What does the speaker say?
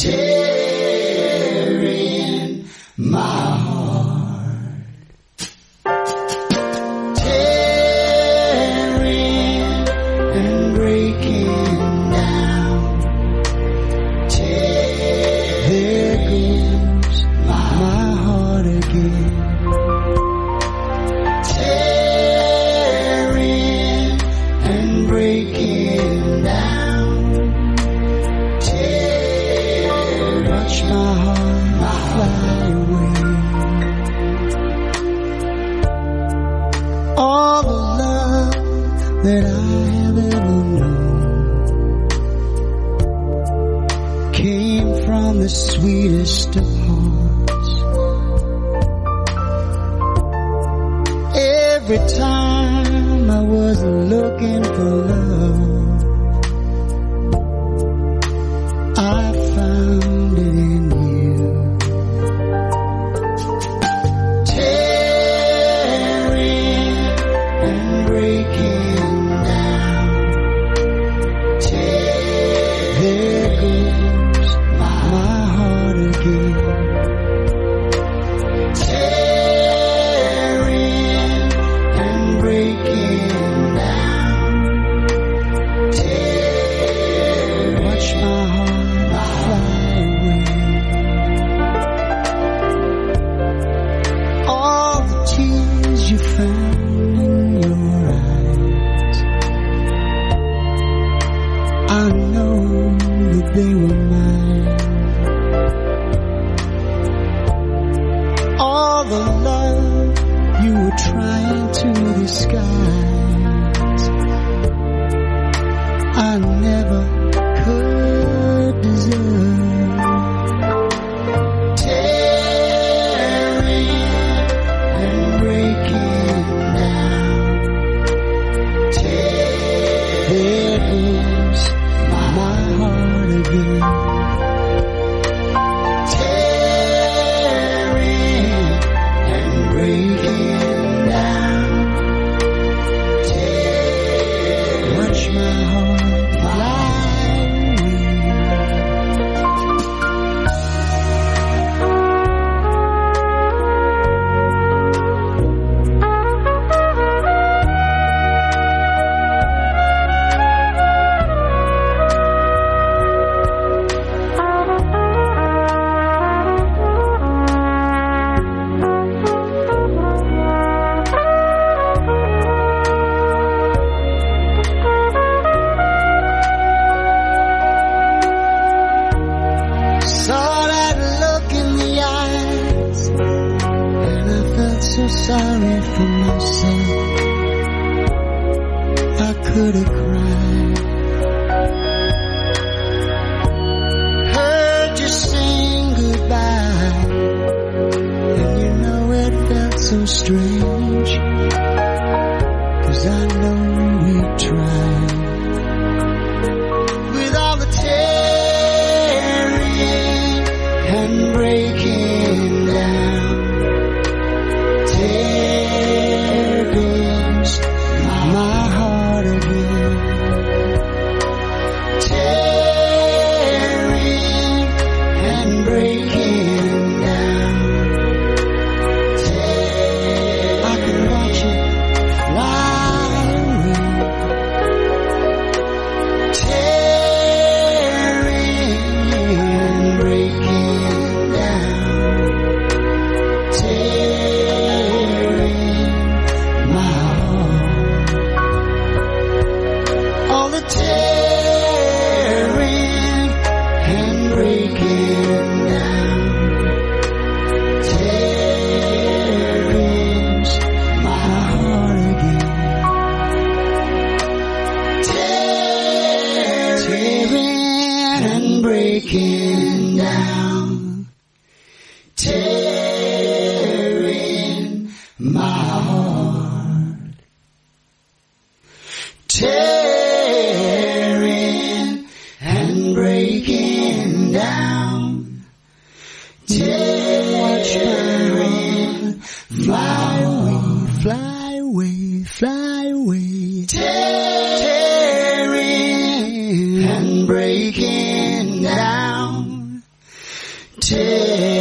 tearing my heart. Tearing and breaking down. There goes my heart again. watch my heart fly away. All the love that I have ever known came from the sweetest of hearts. Every time I was looking for love. I found it. That they were mine. All the love you were trying to disguise. I never sorry for myself. I could have cried. Heard you sing goodbye, and you know it felt so strange. Cause I know we tried with all the tearing and breaking breaking down, tearing my heart, tearing and breaking down, tearing, my heart fly away, fly away, fly away. Take